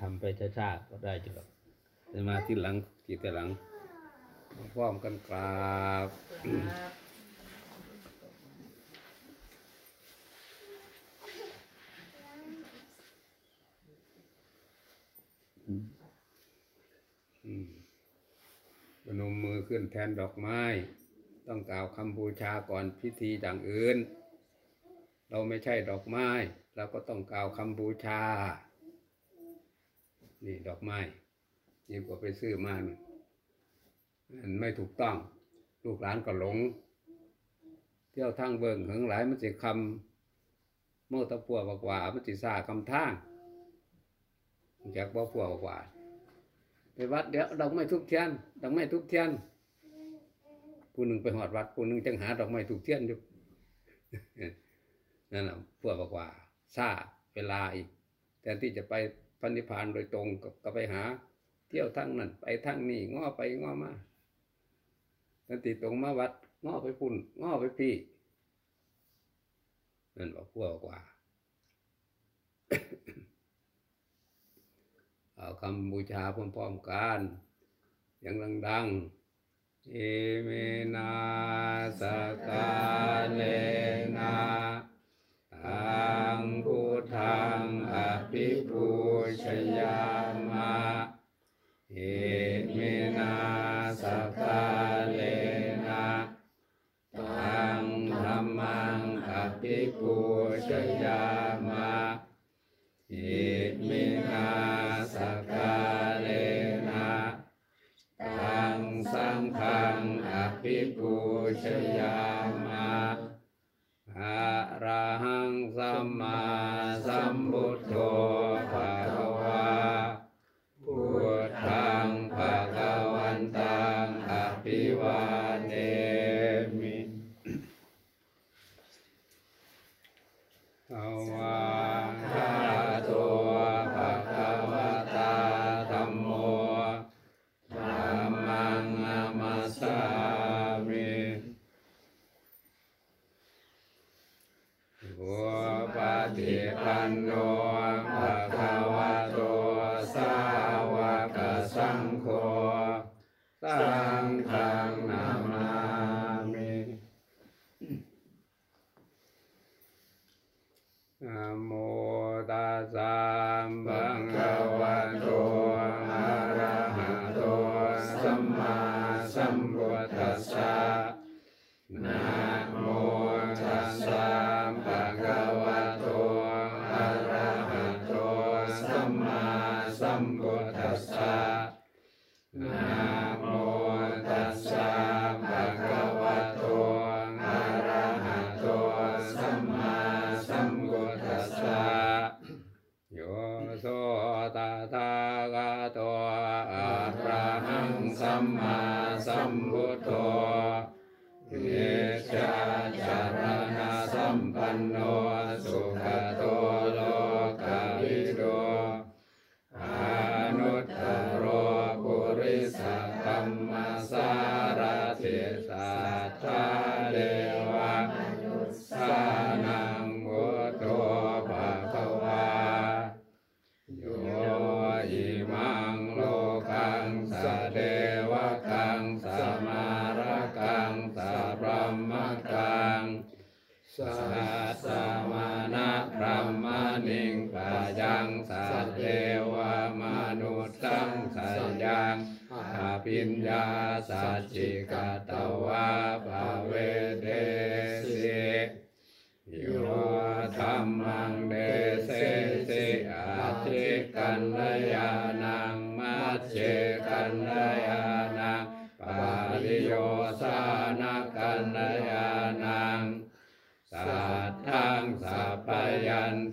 ทำไปช้าๆก็ได้อยู่หรอกแต่มาที่หลังทีแต่หลังพร้อมกันกราบอืมพนมมือขึ้นแทนดอกไม้ ต้องกล่าวคำบูชาก่อนพิธีอย่างอื่น เราไม่ใช่ดอกไม้ เราก็ต้องกล่าวคำบูชา นี่ดอกไม้ยิ่งกว่าไปซื้อมานมันไม่ถูกต้อง ลูกหลานก็หลง เที่ยวทางเบิงเหิงหลายมันสิคำเมื่อตะปัวกว่ามันสิซาคำทางจากบ่ปัวกว่าไปวัดเดี๋ยวดอกไม้ทุกเทียนดอกไม้ทุกเทียนผู้หนึ่งไปหอดวัดผู้หนึ่งจังหาดอกไม้ทุกเทียนอยู่นั่นแหละพวกบอกว่าซาเวลาอีกแทนที่จะไป พันธิพานโดยตรงก็ก็ไปหา เที่ยวทั้งนั้นไปทั้งนี้ง้อไปง้อมาแทนที่ตรงมาวัดง้อไปปุ่นง้อไปพี่นั่นบอกพวกบอกว่าเอาคำบูชาพร้อมๆกันอย่างดังๆ เอเมนาสกา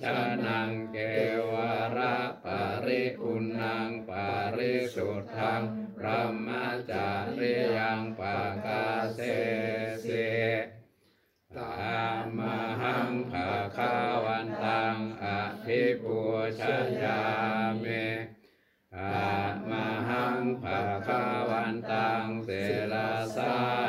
ยัญชนะเกวระปาริปุณังปาริสุทธังพระมจาริยังปากาเสสิตามหังภาคาวันตังอภิปูชยามิอะมหังภาคาวันตังเสรสา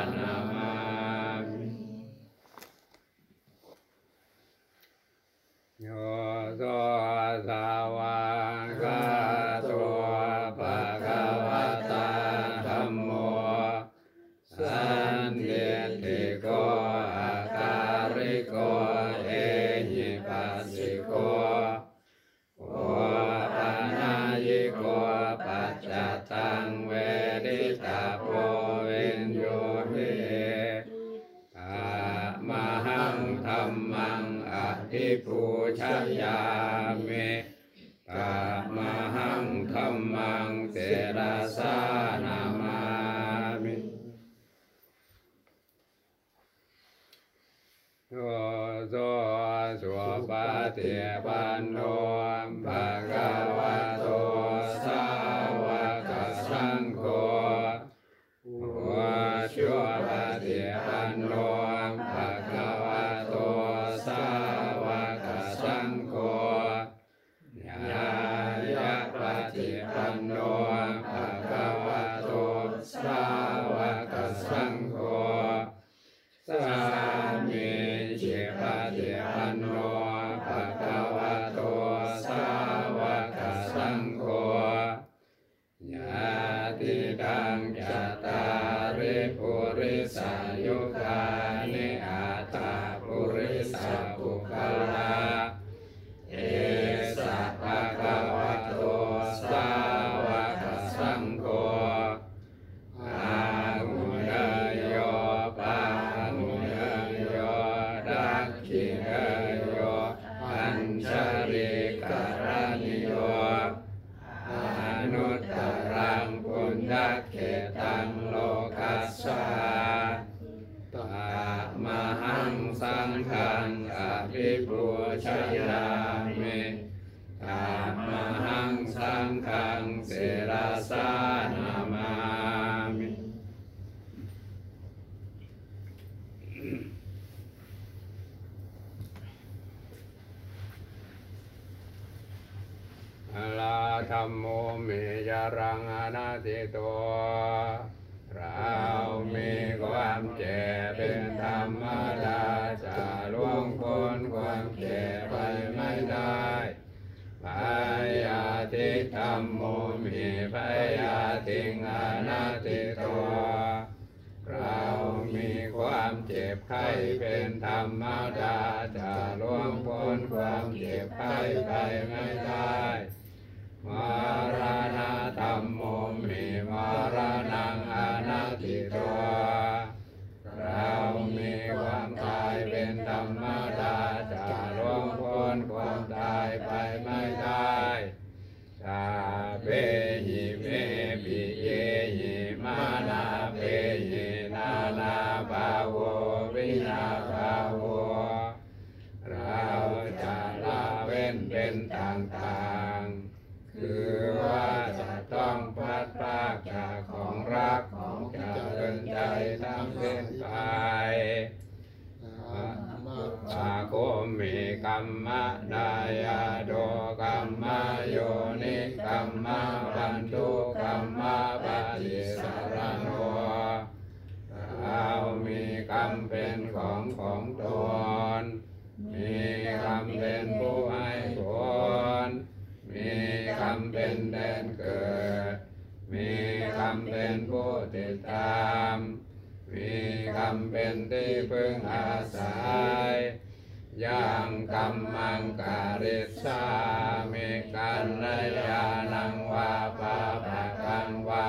นามา มิพยาติงอนาติโตเรามีความเจ็บไข้เป็นธรรมดาจะล่วงพ้นความเจ็บไข้ไปไม่ได้มารณาธรรมโมมิมารณังอนาติโตเรามีความตายเป็นธรรมดาจะ รรมนายาโดกรรมโยนิกรรมปันทุกรรมปฏิสารโนเรามีกรรมเป็นของของตน มีกรรมเป็นผู้ให้ผล มีกรรมเป็นแดนเกิด มีกรรมเป็นผู้ติดตาม มีกรรมเป็นที่พึ่งอาศัย ยังกรรมังกาเรสาเมกันนยานังวาปะปะกังวา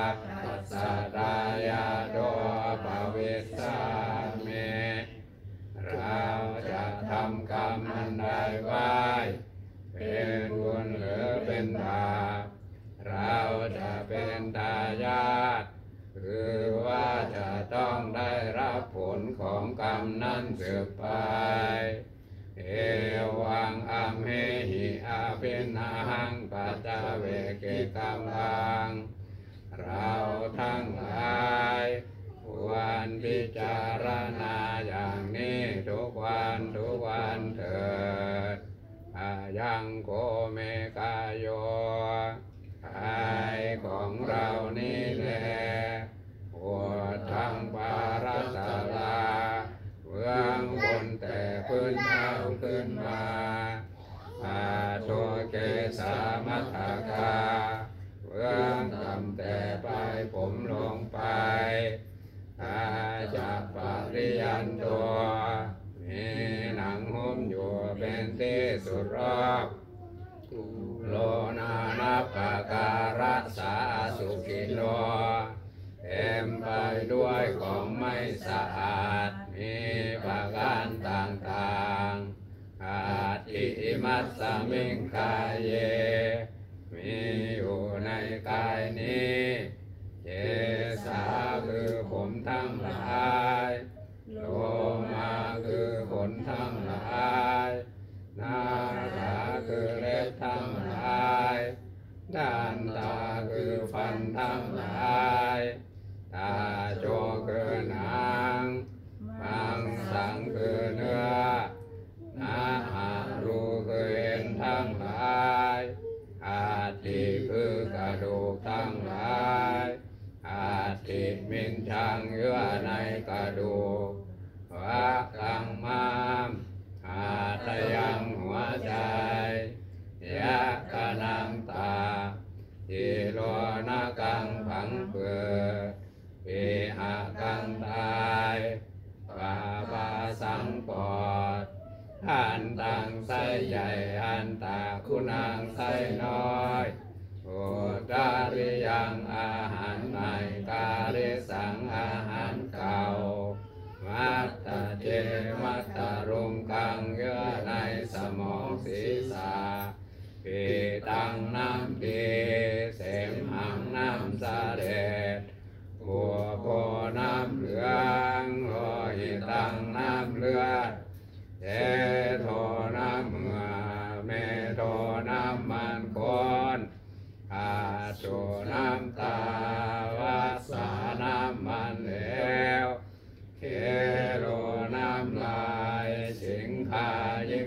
Chúng.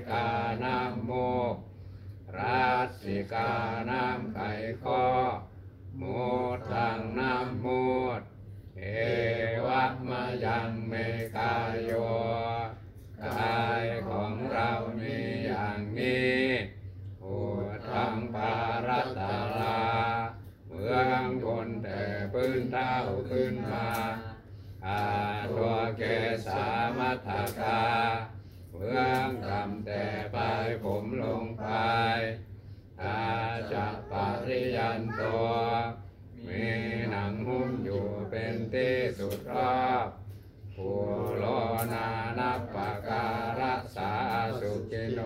กาน้ำโมรัสสิกาน้ำไข่ข้อโมตังน้ำโมดเอวะมายังเมกายโยกายของเรามีอย่างนี้อุทังปารัตาลาเมืองคนแต่พื้นเท้าขึ้นมาอาตัวเกสามัทกาเมือง มลงไปตาจะปริยันตัวมีหนังหุ้มอยู่เป็นที่สุดรอบผู้โลนานับปการะสาสุกินโน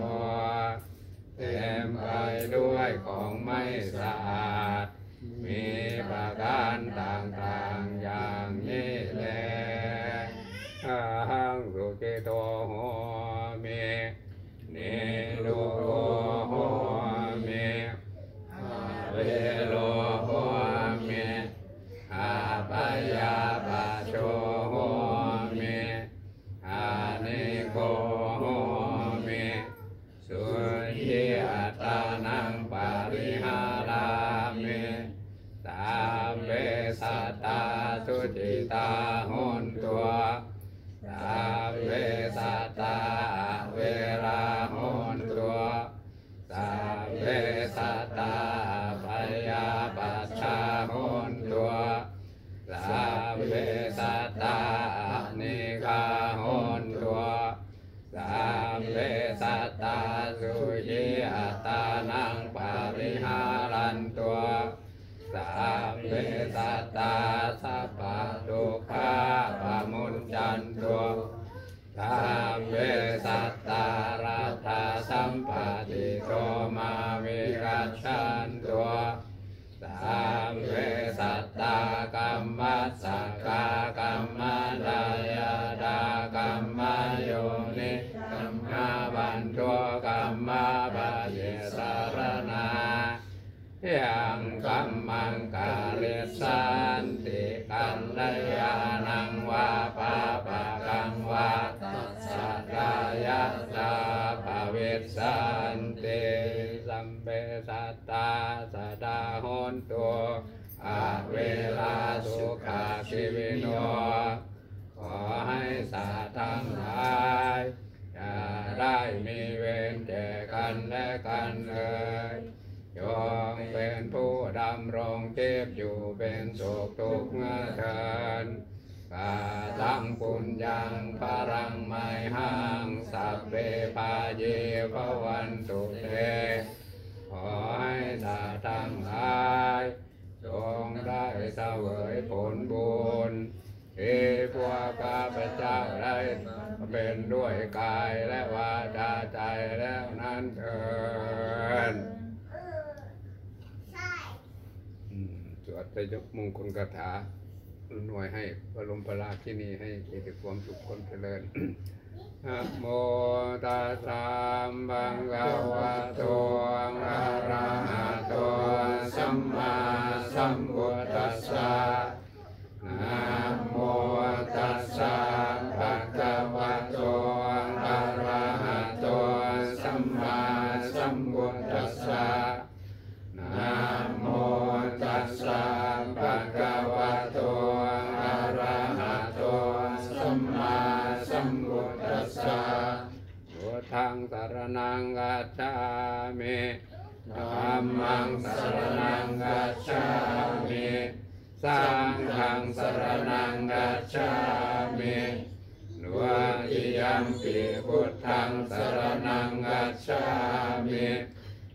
เต็มไปด้วยของไม่สะอาด มีประการต่างๆ tak ชีวิโนขอให้สาทังหลายอย่าได้มีเวรเจกันและกันเลยยอมเป็นผู้ดำรงเก็บอยู่เป็นสุขทุกเมื่อเทินกาตังปุญญังพรังไม่ห่างสัพเพปาเยปวันตุเตขอให้สาทังหลาย จงได้เสวยผลบุญที่พวกาพเจ้าได้เป็นด้วยกายและวาจาใจแล้วนั้นเถิดสวดไปยกมงคลคาถาหน่วยให้บรมพราชินี่ให้มีแต่ความสุขคนเจริญ นะโมตัสสะบังกวะโตอะระหะโตสัมมาสัมพุทธัสสะนะโมตัสสะภะคะวะโต นังกัจฉามิธัมมังสารนังกัจฉามิสังฆังสารนังกัจฉามินวติยัมปิพุทธังสารนังกัจฉามิ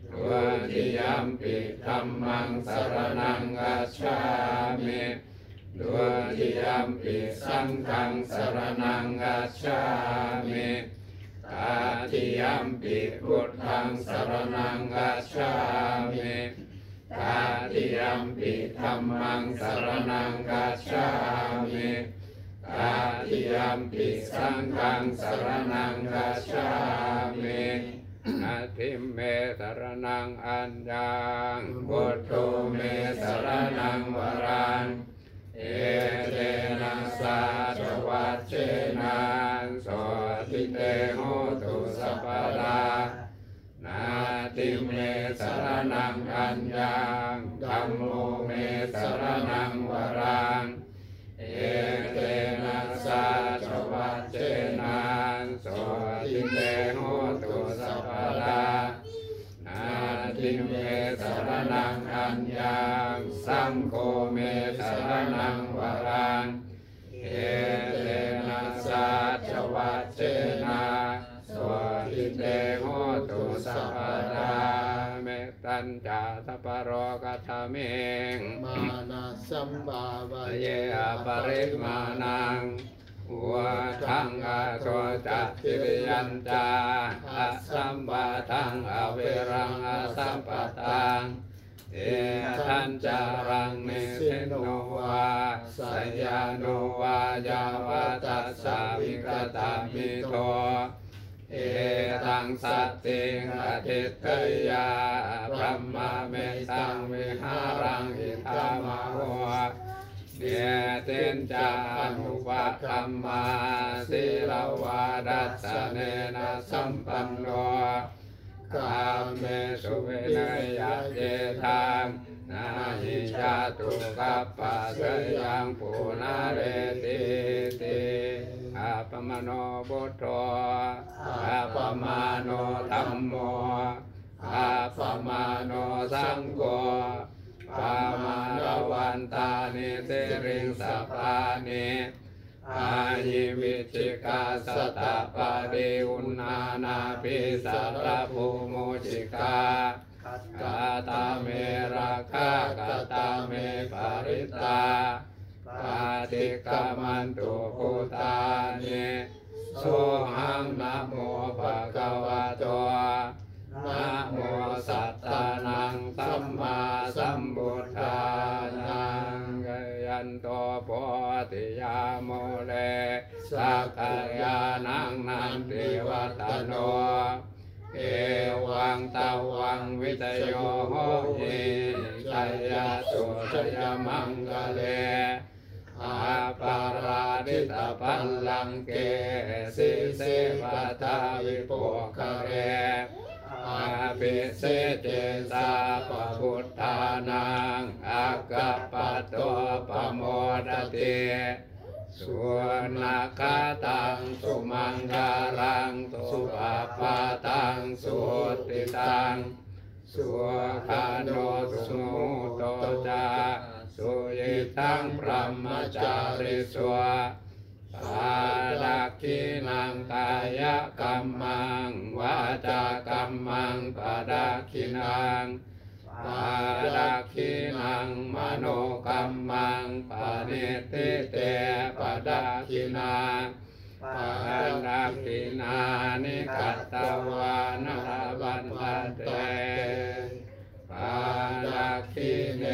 นวติยัมปิธัมมังสารนังกัจฉามินวติยัมปิสังฆังสารนังกัจฉามิ ตาติยัมปิพุทธังสรนังกัจฉามิตาติยัมปิธัมมังสรนังกัจฉามิตาติยัมปิสังฆังสรนังกัจฉามินาทิเมสรนังอัญญังพุทโธเมสรนังวรังเอเตนะสาจวัชเชนะโส เตโหตุสัพพะลานาติเมสรนังอัญญังธัมโมเมสรนังวรังเอเตนะสาจวัชเชนะโสติเตโหตุสัพพะลานาทิเมสรนังอัญญังสังโฆเมสรนัง สัพพะดาเมตัญจาสัพพะโรกัตเมงมานาสัมบาวะเยอปริมาณังวะทังอาโทจัตติริยันจาอะสัมปะทังอเวรังอะสัมปะตังเอทันจารังเนสิโนวาสยาโนวายาวาตัสสาวิกตามิโท เอตังสติงอทิตยาพระมะเมตังวิหารังอิทามาวะเดเตนจานุปะคัมมาสิลวาดัสเนนะสัมปันโนกามเมสุเวนยะเจทังนาหิชาตุกัปปะสยังปุนาเรติติ ปมโนบุตโตอาปมาโนธัมโมอาปมาโนสังโฆปามาลวันตานิเตริงสัพพานิอายิวิจิกาสตะปะเดอุณานาปิสารภูโมจิกากาตาเมราคากาตาเมปาริตา ปาติกมันตุภูตานิโสหังนะโมภะคะวะโตนะโมสัตตานังสัมมาสัมพุทธานังยันโตโพธิยาโมเลสักยานังนันติวัตโนเอวังตาวังวิตโยโหหิชัยยตุชยมังกะเล อาปาราดิตาปัลลังเกสิเสวัตาวิปคะเรอาปิเสเจสาปะพุทธานังอากัปปะโตปโมดติสุนักตังสุมังคารังสุปปาตังสุติตังสุขาโนสุนุโตจา สุยิตังพระมจาริสวะปาดักขินังกายกรรมังวาจากรรมังปาดักขินังปาดักขินังมโนกรรมังปานิติเตปาดักขินาปาดักขินานิกัตตวานาบันตเตปาดักขิเน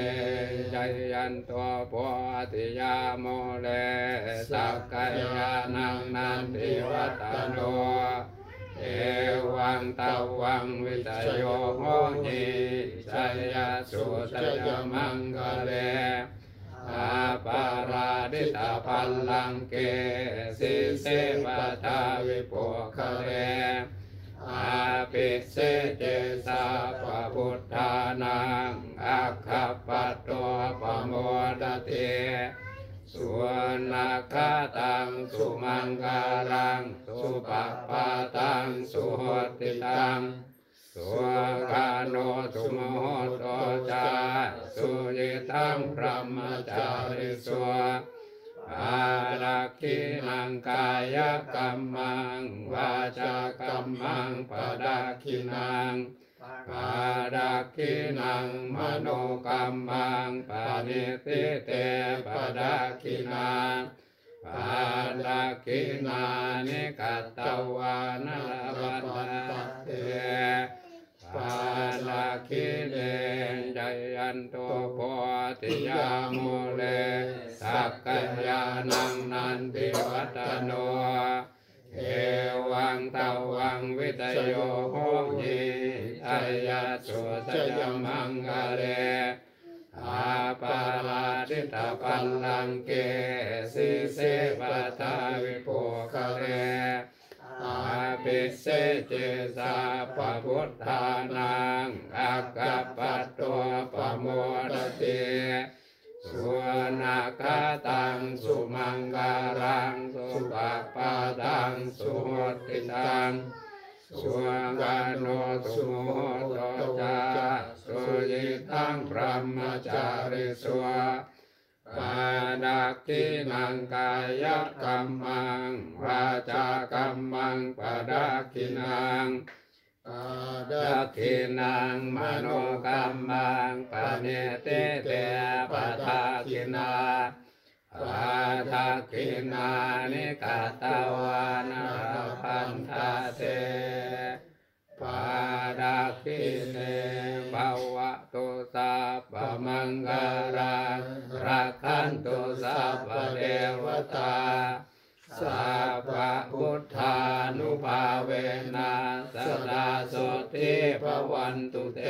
จยันตัวปวติยาโมเลสักกายานังนันติวัตโนเอวังตาวังวิตโยโหหิชัยยสุตยมังกะเลอาปาราดิตาพัลลังเกสิเสวตาวิปุคเล อาปิเสเจสาปะพุทธานังอัคคปัตโตปโมดเตสุวรรณคตังสุมังการังสุปปปาตังสุหติตังสุกาโนสุโมโหตจาสุยิตังพระมจาริสว อารักขินังกายกรรมังวาจากรรมังปดักขินังปาดักขินังมโนกรรมังปานิติเตปาดักขินังปาดักขินานิกัตตวานาบันตเตปาดักขิเนจยันโตโพธิยาโมเล สักกายานังนันติวัตโนเอวังตาวังวิตโยโหหิชัยยสุสยมังกะเรอาปาราดิตาปัลลังเกสิเสวตาวิโปคะเรอาปิเสเจสาปะพุทธานังอักขปัตโตปะโมดเต สุนาคาตังสุมังการังสุปปปาตังสุหติตังสุกาโนสุโมโตจาสุยิตังพระมจาริสวะปาดักขินังกายกรรมังวาจากรรมังปาดักินัง ดาดักขินังมโนกรรมังปะเนติเตปะทาคินาปะทาคินานิกาตวานาพันธาเตปาดักขิเนภาวะตุสัพพมังการังรักขันตุสัพพเทวตา สัพพะพุทธานุภาเวนะสดาโสติภวันตุเต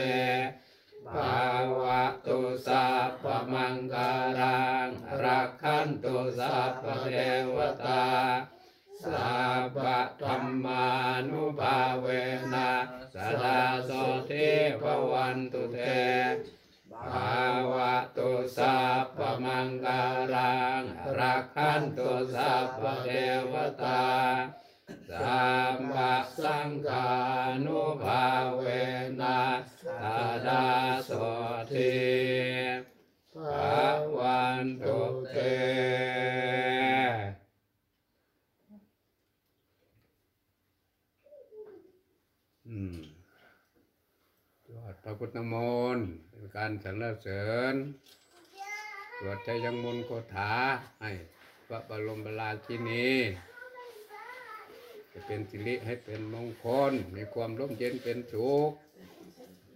ภาวะตุสัพพมังการังรักขันตุสัพพเทวตาสัพพะธรรมานุภาเวนะสดาโสติภวันตุเต ภาวะตุสัพพมังการังรักขันตุสัพพเทวตาสัมปะสังฆานุภาเวนะสดาโสทิภาวันตุเตอืมสวดพระพุทธมนต์ การสรรเสริญสวดใจยังมนโคถาให้พระบรมราชินีจะเป็นสิริให้เป็นมงคล มีความร่มเย็นเป็นสุข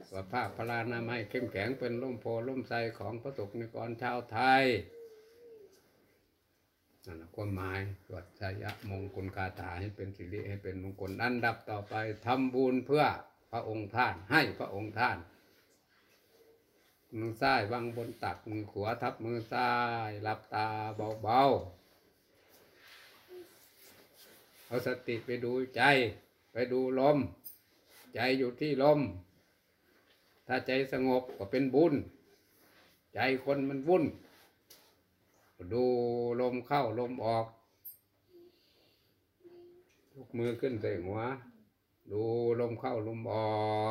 สุขภาพพลานามัยเข้มแข็งเป็นร่มโพร่มไทรของพระสงฆ์นิกรชาวไทยนั่นความหมายสวดชัยมงคลคาถาให้เป็นสิริให้เป็นมงคลอันดับต่อไปทำบุญเพื่อพระองค์ท่านให้พระองค์ท่าน มือซ้ายวางบนตักมือขวาทับมือซ้ายหลับตาเบาๆเอาสติไปดูใจ ไปดูลม ใจอยู่ที่ลม ถ้าใจสงบก็เป็นบุญ ใจคนมันวุ่น ดูลมเข้าลมออกยกมือขึ้นใส่หัว ดูลมเข้าลมอ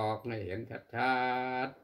อก ให้เห็นชัดๆ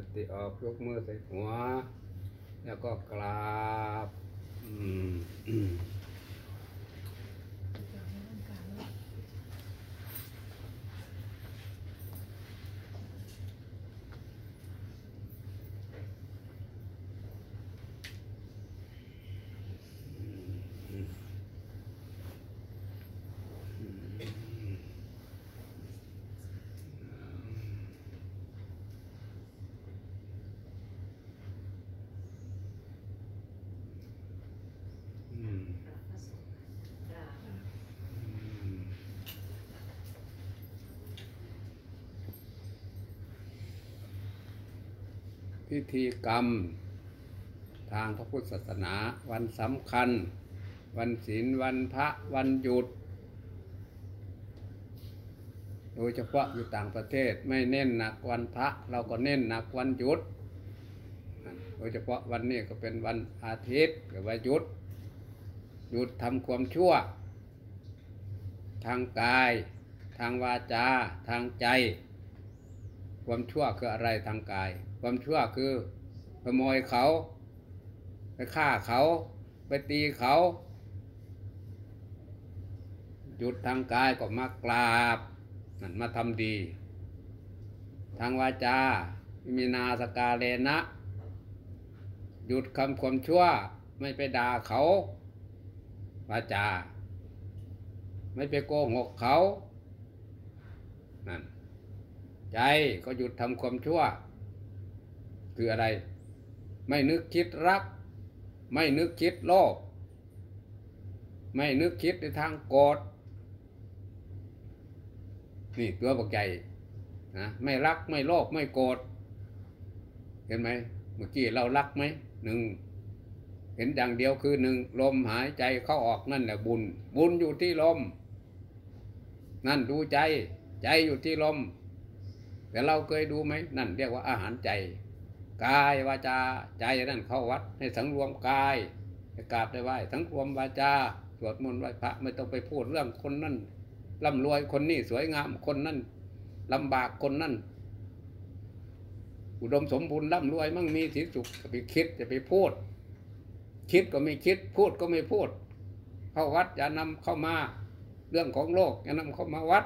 สติออกยกมือใส่หัว แล้วก็กราบ อืมอืมอืมอืม พิธีกรรม ทางพระพุทธศาสนา วันสำคัญ วันศีลวันพระวันหยุด โดยเฉพาะอยู่ต่างประเทศไม่เน้นหนักวันพระเราก็เน้นหนักวันหยุด โดยเฉพาะวันนี้ก็เป็นวันอาทิตย์กับวันหยุด หยุดทำความชั่ว ทางกาย ทางวาจา ทางใจ ความชั่วคืออะไรทางกาย ความชั่วคือขโมยเขา ไปฆ่าเขา ไปตีเขาหยุดทางกายก็มากราบนั่นมาทำดี ทางวาจามีนาสกาเลนะ หยุดคำความชั่ว ไม่ไปด่าเขา วาจา ไม่ไปโกหกเขานั่น ใจก็หยุดทำความชั่ว คืออะไร ไม่นึกคิดรัก ไม่นึกคิดโลภไม่นึกคิดในทางโกรธนี่ตัวบักใหญ่นะไม่รักไม่โลภไม่โกรธเห็นไหมเมื่อกี้เรารักไหมหนึ่งเห็นอย่างเดียวคือหนึ่งลมหายใจเข้าออกนั่นแหละบุญ บุญอยู่ที่ลม นั่นดูใจ ใจอยู่ที่ลม แต่เราเคยดูไหมนั่นเรียกว่าอาหารใจกายวาจาใจนั่นเข้าวัดให้สังรวมกายให้กราบได้ไหวสังรวมวาจาสวดมนต์ไหว้พระไม่ต้องไปพูดเรื่องคนนั่นร่ำรวยคนนี้สวยงามคนนั่นลำบากคนนั่นอุดมสมบูรณ์ร่ำรวยมั่งมีสีสุขจะไปคิดจะไปพูด คิดก็ไม่คิด พูดก็ไม่พูด เข้าวัดอย่านำเข้ามา เรื่องของโลกอย่านำเข้ามาวัด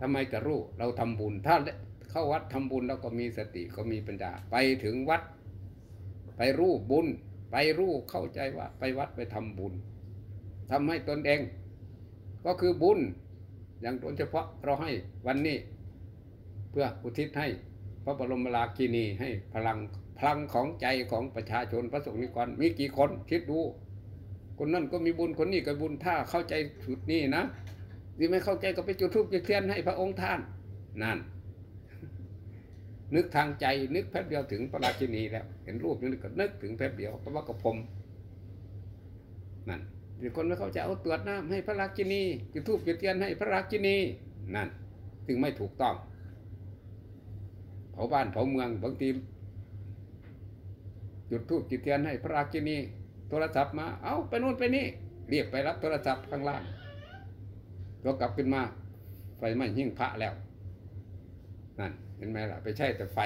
ทำไมจะรู้เราทำบุญ ถ้าเข้าวัดทำบุญเราก็มีสติก็มีปัญญาไปถึงวัด ไปรู้บุญ ไปรู้เข้าใจว่า ไปวัดไปทำบุญทำให้ตนเอง ก็คือบุญ อย่างโดยเฉพาะเราให้วันนี้ เพื่ออุทิศให้พระบรมราชินีให้พลังพลังของใจของประชาชนพระสงฆ์นิกรมีกี่คนคิดดู คนนั่นก็มีบุญคนนี้ก็บุญถ้าเข้าใจสุดนี้นะ ที่ไม่เข้าใจก็ไปจุดธูปจุดเทียนให้พระองค์ท่านนั่น นึกทางใจนึกแป๊บเดียวถึงพระราชินีแล้ว เห็นรูปนี้ก็นึกถึงแป๊บเดียวเพราะว่ากระผมนั่นหรือคนไม่เข้าใจเอาตรวจน้ำให้พระราชินีจุดธูปจุดเทียนให้พระราชินีนั่นถึงไม่ถูกต้อง เผาบ้านเผาเมืองบางทีจุดธูปจุดเทียนให้พระราชินีโทรศัพท์มา เอาไปนู่นไปนี่เรียกไปรับโทรศัพท์ข้างล่าง ก็กลับขึ้นมาไฟไหม้ยิ่งพระแล้วนั่นเห็นไหมล่ะ ไปใช่แต่ไฟ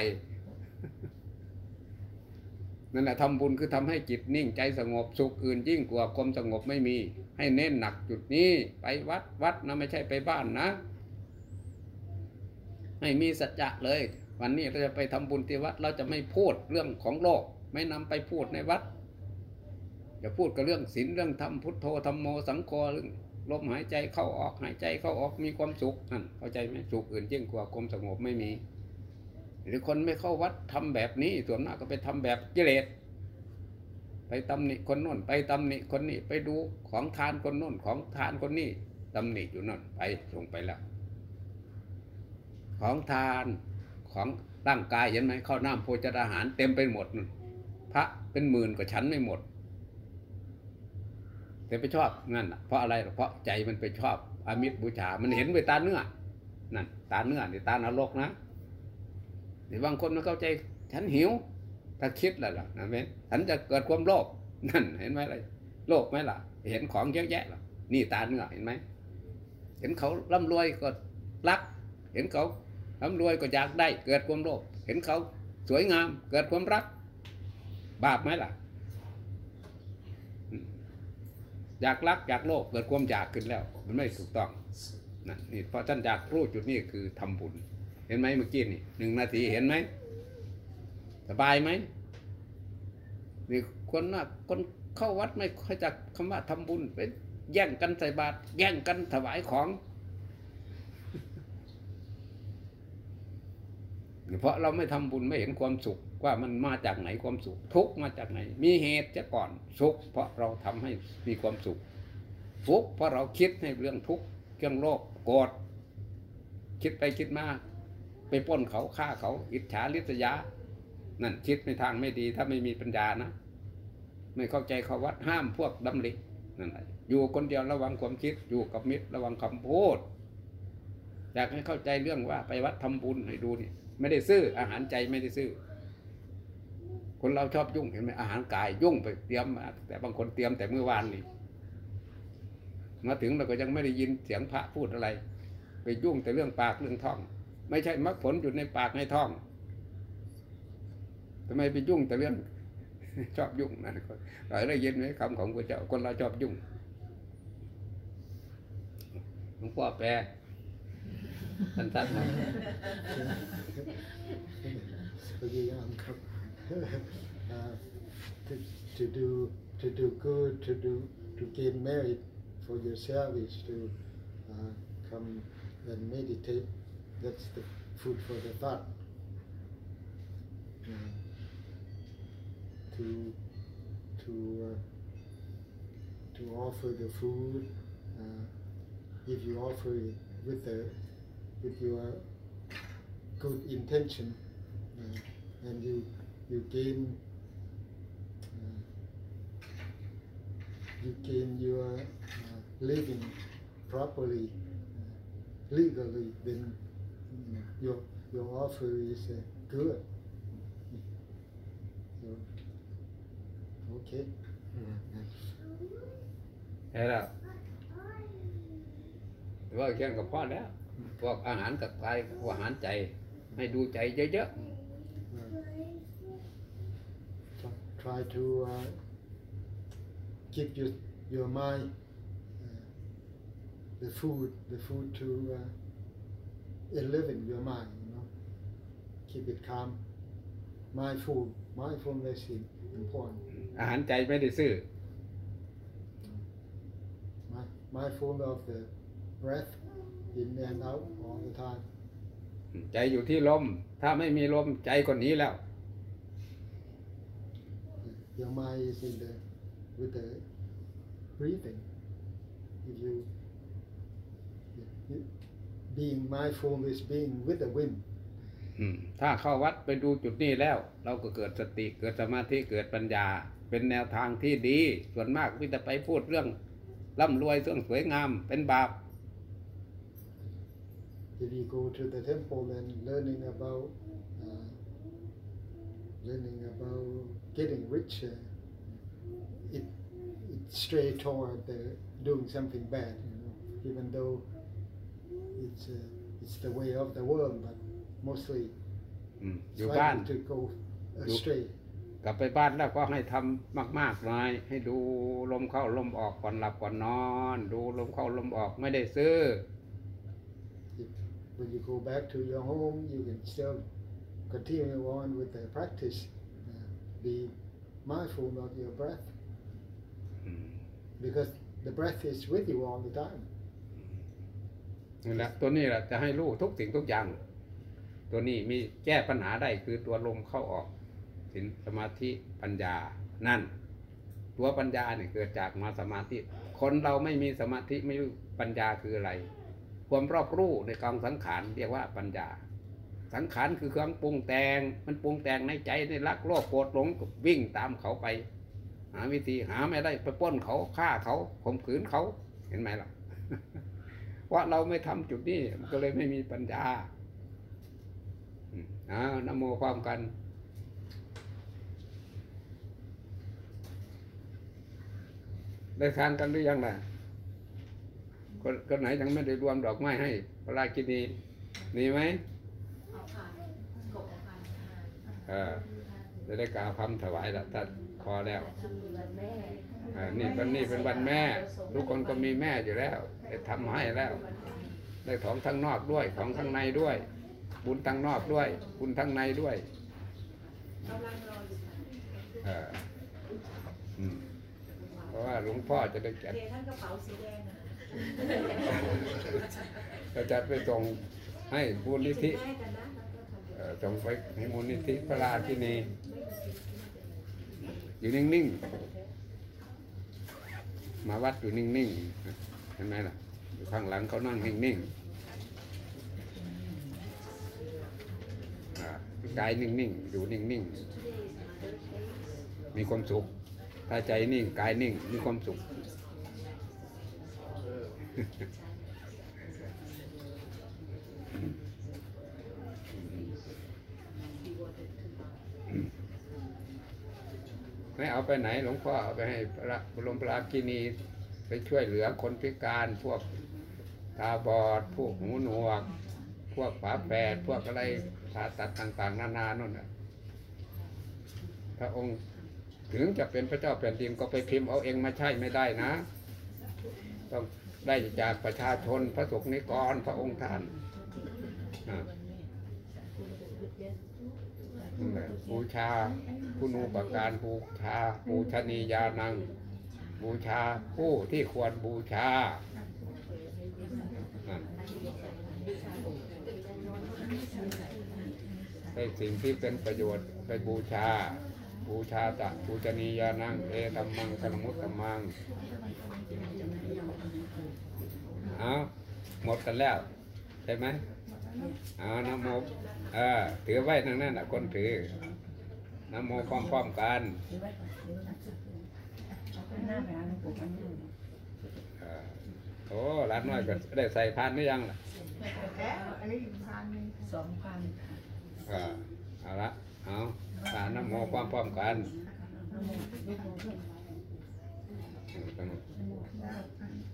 นั่นแหละทำบุญคือทำให้จิตนิ่งใจสงบสุขอื่นยิ่งกว่าความสงบไม่มี ให้เน้นหนักจุดนี้ ไปวัดวัดนะไม่ใช่ไปบ้านนะ ให้มีสัจจะเลย วันนี้เราจะไปทำบุญที่วัด เราจะไม่พูดเรื่องของโลก ไม่นำไปพูดในวัดจะพูดกับเรื่องศีลเรื่องธรรมพุทโธธรรมโมสังโฆเรื่อง ลมหายใจเข้าออกหายใจเข้าออกมีความสุขนั่นเข้าใจไหมสุขอื่นยิ่งกว่าความสงบไม่มี หรือคนไม่เข้าวัดทำแบบนี้ส่วนมากก็ไปทำแบบกิเลสไปตำหนิคนโน้นไปตำหนิคนนี้ไปดูของทานคนโน้นของทานคนนี้ตำหนิอยู่นั่นไปส่งไปแล้ว ของทานของร่างกายเห็นไหมข้าวน้ำโภชนาหารเต็มไปหมดพระเป็นหมื่นก็ฉันไม่หมด แต่ไปชอบนั่นเพราะอะไรหรอเพราะใจมันไปชอบอมิตรบูชา มันเห็นไปตาเนื้อนั่นตาเนื้อนี่ตานรกนะนี่บางคนมันเข้าใจฉันหิว ถ้าคิดแล้วล่ะนะเว้นฉันจะเกิดความโลภนั่นเห็นไหมล่ะโลภไหมล่ะ เห็นของเยอะแยะล่ะนี่ตาเนื้อเห็นไหมเห็นเขาร่ำรวยก็รัก เห็นเขาร่ำรวยก็อยากได้ เกิดความโลภเห็นเขาสวยงาม เกิดความรัก บาปไหมล่ะ อยากรักอยากโลภเกิดความอยากขึ้นแล้ว มันไม่ถูกต้องนั่นนี่เพราะท่านอยากรู้จุดนี้คือทำบุญ เห็นไหมเมื่อกี้นี่หนึ่งนาทีเห็นไหมสบายไหมนี่คนน่ะคนเข้าวัดไม่ค่อยจักคำว่าทำบุญเป็นแย่งกันใส่บาตรแย่งกันถวายของเพราะเราไม่ทำบุญไม่เห็นความสุข ว่ามันมาจากไหนความสุข ทุกมาจากไหน มีเหตุจะก่อนสุข เพราะเราทำให้มีความสุขทุกเพราะเราคิดให้เรื่องทุกเรื่องโลกโกรธคิดไปคิดมาไปป้นเขาฆ่าเขา อิจฉาริษยา นั่นคิดในทางไม่ดีถ้าไม่มีปัญญานะ ไม่เข้าใจเขาวัดห้ามพวกดำรินั่นแหละอยู่คนเดียวระวังความคิดอยู่กับมิตรระวังคำพูดอยากให้เข้าใจเรื่องว่าไปวัดทำบุญให้ดูนี่ไม่ได้ซื้ออาหารใจไม่ได้ซื้อ คนเราชอบยุ่งเห็นไหมอาหารกายยุ่งไปเตรียมมาแต่บางคนเตรียมแต่เมื่อวานนี่มาถึงเราก็ยังไม่ได้ยินเสียงพระพูดอะไร ไปยุ่งแต่เรื่องปากเรื่องท้อง ไม่ใช่มรรคผลอยู่ในปากในท้องทำไมไปยุ่งแต่เรื่องชอบยุ่งนั่นก็เราได้ยินไหมคำของพระเจ้าคนเราชอบยุ่งหลวงพ่อแปลสั้นๆหน่อย to, to do to do good, to do to gain merit for yourself is to uh, come and meditate. That's the food for the thought. to to uh, to offer the food. Uh, if you offer it with the with your good intention, uh, and you you gain uh, you gain your uh, living properly legally then your your offer is good so okay ใช่แล้วแต่าเคียงกับพ่อแล้วพวกอาหารกับกายพวกอาหารใจ ให้ดูใจเยอะ try to uh, give your your mind uh, the food the food to uh, enliven your mind you know keep it calm mindful mindfulness is important ๆอาหารใจไม่ได้ซื้อ Mi- mindful of the breath in and out all the time ใจอยู่ที่ลม ถ้าไม่มีลมใจก็หนีแล้ว your mind is in the with the breathing if you, you being mindful is being with the wind อืมถ้าเข้าวัดไปดูจุดนี้แล้ว เราก็เกิดสติเกิดสมาธิเกิดปัญญา เป็นแนวทางที่ดี ส่วนมากวิจะไปพูดเรื่องร่ำรวยเรื่องสวยงามเป็นบาป if you go to the temple and learning about uh, learning about getting rich, uh, it it's straight toward the doing something bad. You know, even though it's uh, it's the way of the world, but mostly อืม it's อยู่บ้าน likely to go You- astray. กลับไปบ้านแล้วก็ให้ทำมากๆหน่อยให้ดูลมเข้าลมออกก่อนหลับก่อนนอน ดูลมเข้าลมออกไม่ได้ซื้อ If, when you go back to your home, you can still continue on with the practice. Uh, be mindful of your breath. because the breath is with you all the time. นี่แหละตัวนี้แหละจะให้รู้ทุกสิ่งทุกอย่าง ตัวนี้มีแก้ปัญหาได้คือตัวลมเข้าออกสินสมาธิปัญญานั่น ตัวปัญญาเนี่ยเกิดจากมาสมาธิ คนเราไม่มีสมาธิไม่รู้ปัญญาคืออะไร ความรอบรู้ในกองสังขารเรียกว่าปัญญา สังขารคือเครื่องปรุงแต่งมันปรุงแต่งในใจในรักโลภโกรธหลงวิ่งตามเขาไป หาวิธีหาไม่ได้ไปป้นเขาฆ่าเขาข่มขืนเขาเห็นไหมล่ะเพราเราไม่ทำจุดนี้มันก็เลยไม่มีปัญญาอ่านโมความกันได้ทานกันหรือยังล่ะคนไหนยังไม่ได้รวมดอกไม้ให้พระราชินีมีไหม เอาผ่านกบเอาผ่าน เออจะได้กล่าวคำถวายละถ้าพอแล้ววันแม่อ่านี่วันนี้เป็นวันแม่ ทุกคนก็มีแม่อยู่แล้วได้ทำให้แล้ว ได้ของทั้งนอกด้วยของทั้งในด้วย บุญทั้งนอกด้วย บุญทั้งในด้วยกำลังรออยู่เอออืมเพราะว่าหลวงพ่อจะได้แก็บเทท่านกระเป๋าสีแดงนะเราจะไปส่งให้มูลนิธิ ส่งไปให้มูลนิธิพระราชินีอยู่นิ่งๆ มาวัดอยู่นิ่งๆ เห็นไหมล่ะ อยู่ข้างหลังเขานั่งนิ่งๆกายนิ่งๆ อยู่นิ่งๆ มีความสุข ถ้าใจนิ่ง กายนิ่ง มีความสุข ไม่เอาไปไหนหลวงพ่อเอาไปให้พระบรมราชินีไปช่วยเหลือคนพิการพวกตาบอด พวกหูหนวก พวกฝาแฝดพวกอะไรผ่าตัดต่าง ๆ นานานั่นน่ะพระองค์ถึงจะเป็นพระเจ้าแผ่นดินก็ไปพิมพ์เอาเองมาใช่ไม่ได้นะ ต้องได้จากประชาชนพระสงฆ์นิกรพระองค์ท่านอะนั่นแหละ บูชาคุณูปการบูชาบูชนียานัง บูชาผู้ที่ควรบูชานั่นให้สิ่งที่เป็นประโยชน์ไปบูชา บูชาตะบูชนียานังเอตัมมังกลมุตตมังเอาหมดกันแล้ว ใช่ไหม เอานะโมเออถือไว้ทางนั้นนะคนถือนะโมพร้อมๆกันเออโอ้ร้านน้อยก็ได้ใส่พานหรือยังล่ะอันนี้พันสองพันเออเอาละเอาสารนะโมพร้อมๆกันอืมต้องนะโมตัส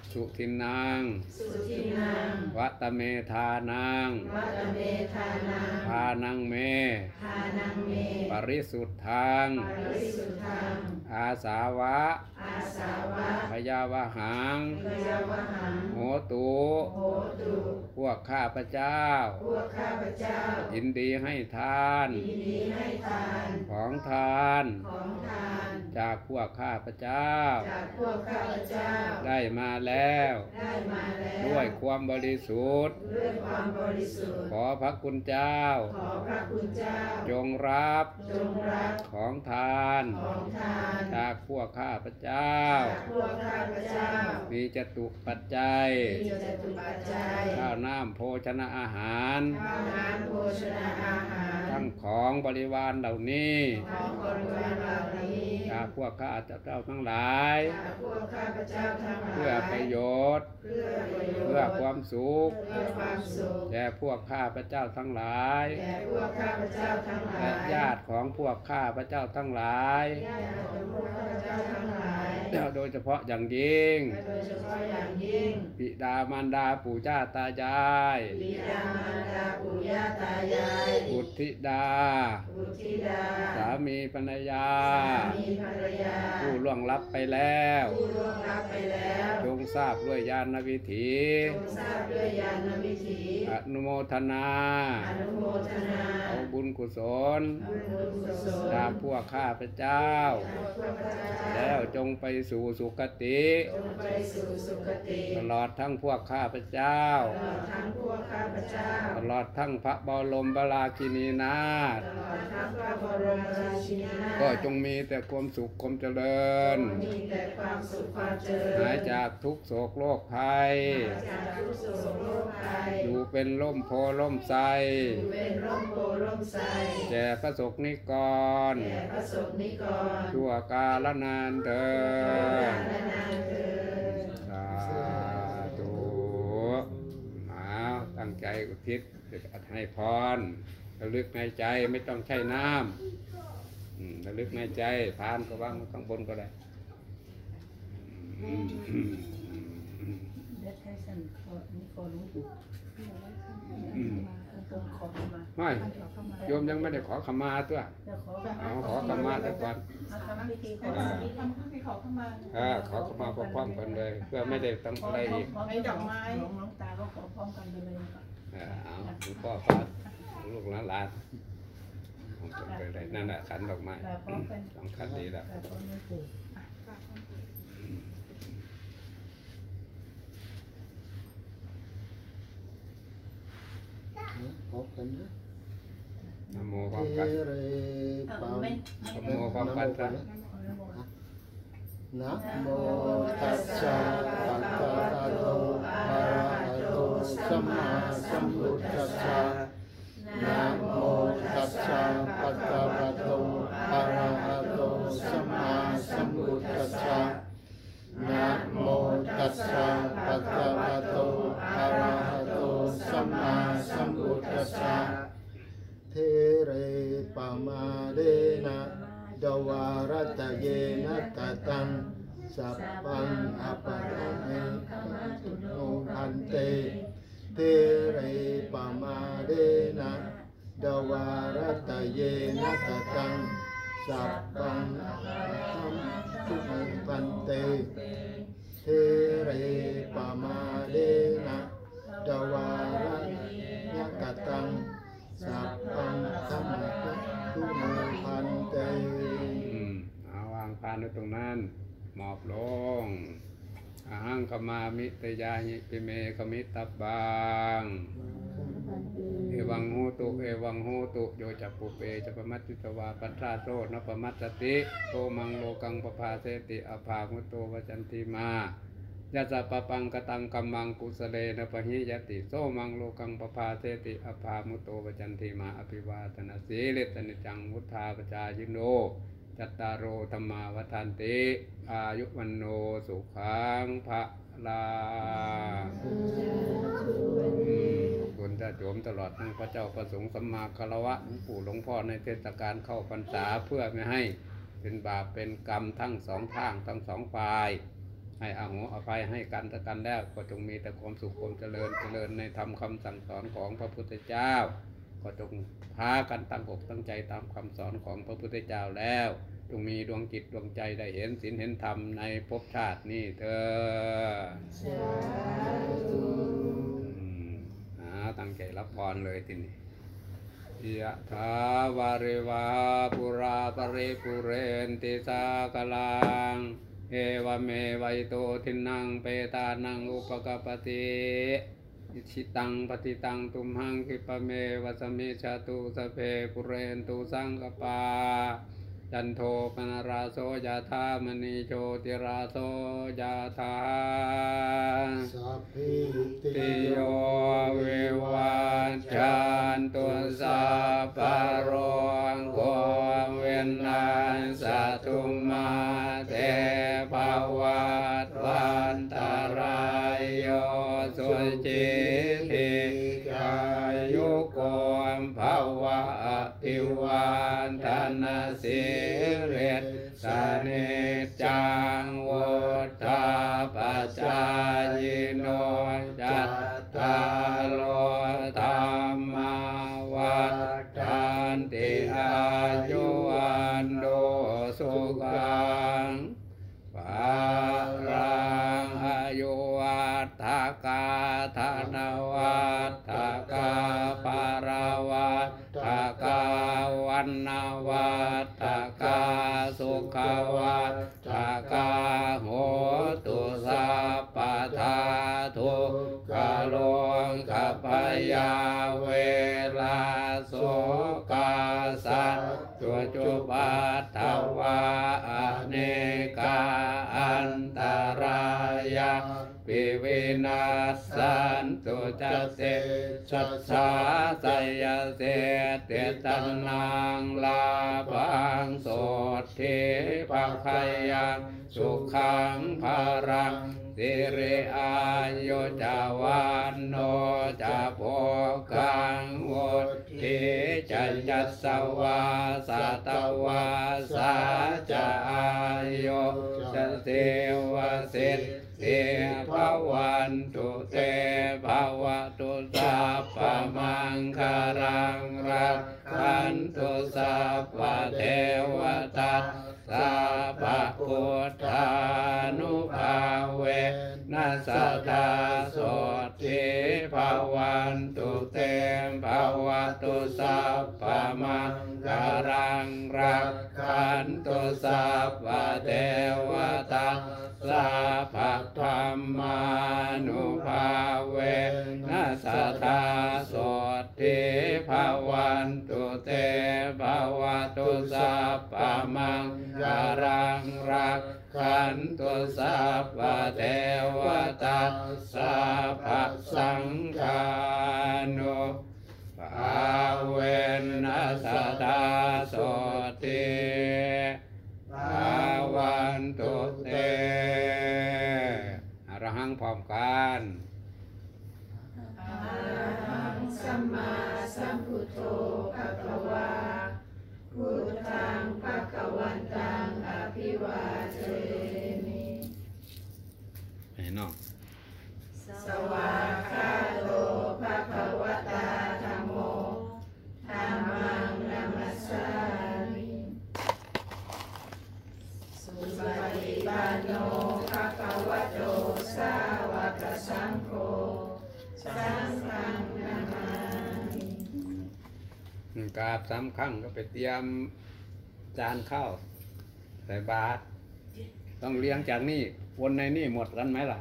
สัมพุทธัสสะนะโมตัสสะภะคะวะโตอะระหะโตสัมมาสัมพุทธัสสะนะโมตัสสะภะคะวะโตอะระหะโตสัมมาสัมพุทธัสสะอืมว่าตามสุทินนางสุทินังวัตเมธานางวัตเมธานังพานังเมทานังเม ปริสุทธังปริสุทธังอาสาวะอาสาวะพยาวหังพยาวหังโหตุโหตุพวกข้าพเจ้าพวกข้าพเจ้ายินดีให้ทานยินดีให้ทานของทานของทาน จากพวกข้าพเจ้า จากพวกข้าพเจ้า ได้มาแล้ว ได้มาแล้ว ด้วยความบริสุทธิ์ ด้วยความบริสุทธิ์ ขอพระคุณเจ้า ขอพระคุณเจ้า จงรับ จงรับ ของทาน ของทาน จากพวกข้าพเจ้า จากพวกข้าพเจ้า มีจตุปัจจัย มีจตุปัจจัย ข้าวน้ำโภชนะอาหาร ข้าวน้ำโภชนาอาหาร ทั้งของบริวารเหล่านี้ ของบริวารเหล่านี้ จากพวกข้าเจ้าทั้งหลายจากพวกข้าพเจ้าทั้งหลาย เพื่อประโยชน์ เพื่อประโยชน์เพื่อความสุขเพื่อความสุขแก่พวกข้าพเจ้าทั้งหลายแก่พวกข้าพเจ้าทั้งหลายและญาติของพวกข้าพเจ้าทั้งหลายญาติของพวกข้าพเจ้าทั้งหลาย โดยเฉพาะอย่างยิ่งโดยเฉพาะอย่างยิ่ง บิดามารดาปู่ย่าตายายบิดามารดาปู่ย่าตายายบุตรธิดา บุตรธิดา สามีภรรยา สามีภรรยา ผู้ล่วงลับไปแล้ว ผู้ล่วงลับไปแล้วจงทราบด้วยญาณวิถีจงทราบด้วยญาณวิถี อนุโมทนา อนุโมทนาเอาบุญกุศลบุญกุศลจากพวกข้าพเจ้าข้าพเจ้า แล้วจงไปสู่สุคติจงไปสู่สุคติ ตลอดทั้งพวกข้าพเจ้า ตลอดทั้งพวกข้าพเจ้า ตลอดทั้งพระบรมบราชินีนาถตลอดทั้งพระบรมราชินีนาถก็จงมีแต่ความสุขความเจริญ มีแต่ความสุขความเจริญ หายจากทุกข์โศกโรคภัยจากทุกข์โศกโรคภัย อยู่เป็นร่มโพธิ์ร่มไทรอยู่เป็นร่มโพธิ์ร่มไทรแก่พระสกนิกรแด่พระสงฆ์นิกรชั่วกาลนานเถิดและนานเถิดสาธุมาตั้งใจอุทิศให้พรระลึกในใจไม่ต้องใช้น้ำอืมระลึกในใจพานก็วางข้างบนก็ได้อืมอืมอืมเด็ดให้ฉันขอนี่ขอหลวงปู่อืมต้องขอมา ไม่โยมยังไม่ได้ขอขมาตัวจะขอเอาขอขมาแต่ก่อนมาทำพิธีขอทำข้าวไปขอเข้ามาอ่าขอขมาพร้อมๆกันเลย เพื่อไม่ได้ต้องอะไรอีกให้ดอกไม้หลวงน้องตาก็ขอพร้อมกันไปเลยค่ะอ่าเอาหลวงพ่อฟาดลูกหลานหลานของตนไปเลยนั่นแหละขันดอกไม้กราบพร้อมกันสองขันดีแล้วกรา บพร้อมหลวงปู่พบกันนะนะโมพเทร้อมกันเร เทเรปมาเดนะดวารตะเยนะกะตังสัพพังอปะระเนตุโนพันเต เทเรปมาเดนะดวารตะเยนะกะตังสัพพังอปะระเมตุโนพันเต เทเรปมาเดนะดวาร สัพพังธรรมะทุโมพันเตอืมเอาวางพานไว้ตรงนั้น หมอบลงอาหังขมามิตยาหิปิเมขมิตตับบางเอวังโหตุเอวังโหตุโยจัปปุเปจะปมัตติตวาปัตตาโสนปมัตตติโตมังโลกังปภาเสติอภามุโตวจันติมา ยาสะปะปังกตังกัมมังกุสเลนะปะหิยติโสมังโลกังปภาเสติอภามุโตวจันติมาอภิวาทนาสีเลตนิจังวุธาปจายิโน จัตตารโอธรรมาวันติอายุวันโนสุขังพระลาคุณท่านโยมตลอดทั้งพระเจ้าประสงค์สัมมาคารวะหลวงปู่หลวงพ่อในเทศกาลเข้าพรรษาเพื่อไม่ให้เป็นบาปเป็นกรรมทั้งสองทางทั้งสองฝ่าย ให้อาโหอภัยให้กันและกันแล้วก็จงมีแต่ความสุขความเจริญเจริญในธรรมคำสั่งสอนของพระพุทธเจ้า ก็จงพากันตั้งอกตั้งใจตามคำสอนของพระพุทธเจ้าแล้วจงมีดวงจิตดวงใจได้เห็นศีลเห็นธรรมในภพชาตินี้เธออืมอ่าตั้งใจรับพรเลยทีนี้ยะถาวาริวาปุราปริปุเรนติสากลัง เอวเมวัยโตทินังเปตานังอุปกปปติอิชิตังปฏิตังตุมหังคิปะเมวัสมิชาตุสพเพปุเรนตุสังกปา จันโทปนราโสยาธามณีโชติราโสยาธาสัพพิติโยวิวัจจันตุสัพพะโรโควินาศตุมาเตภวัตวันตรายโยสุจิต อภิวันธนาสิเริสนิจังว ปัยังสุขังภารังสิริอายุจาวันโนจะโภกังวุธิจัยัสวาสตวาสาจะอายุจะเสวสิทธิภวันตุเตภวตุสัพพมังคารังรักขันตุสัพพเทวตัส สัพพุทธานุภาเวนัสตาโสทิภวันตุเตมภวตุสัพพมังคารังรักขันตุสัพพเทวตัสสัพพธรรมานุภาเวนัสตาโส ทิภวันตุเตภวตุสัพพมังคารังรักขันตุสัพพเทวตัสสัพพสังฆานุภาเวนัสตาโสทิภาวันตุเตอรหังพร้อมกัน สัมมาสัมพุทโธภะคะวาพุทธังภะคะวันตังอภิวาเทมิไอ้น้องสวากขาโตภะคะวะตาธัมโมธัมมังนัมสสามิสุปฏิปันโนภะคะวะโตสาวกสังโฆสังฆังนามามิ กราบสามครั้งก็ไปเตรียมจานข้าวใส่บาตรต้องเลี้ยงจากนี่วนในนี่หมดกันไหมล่ะ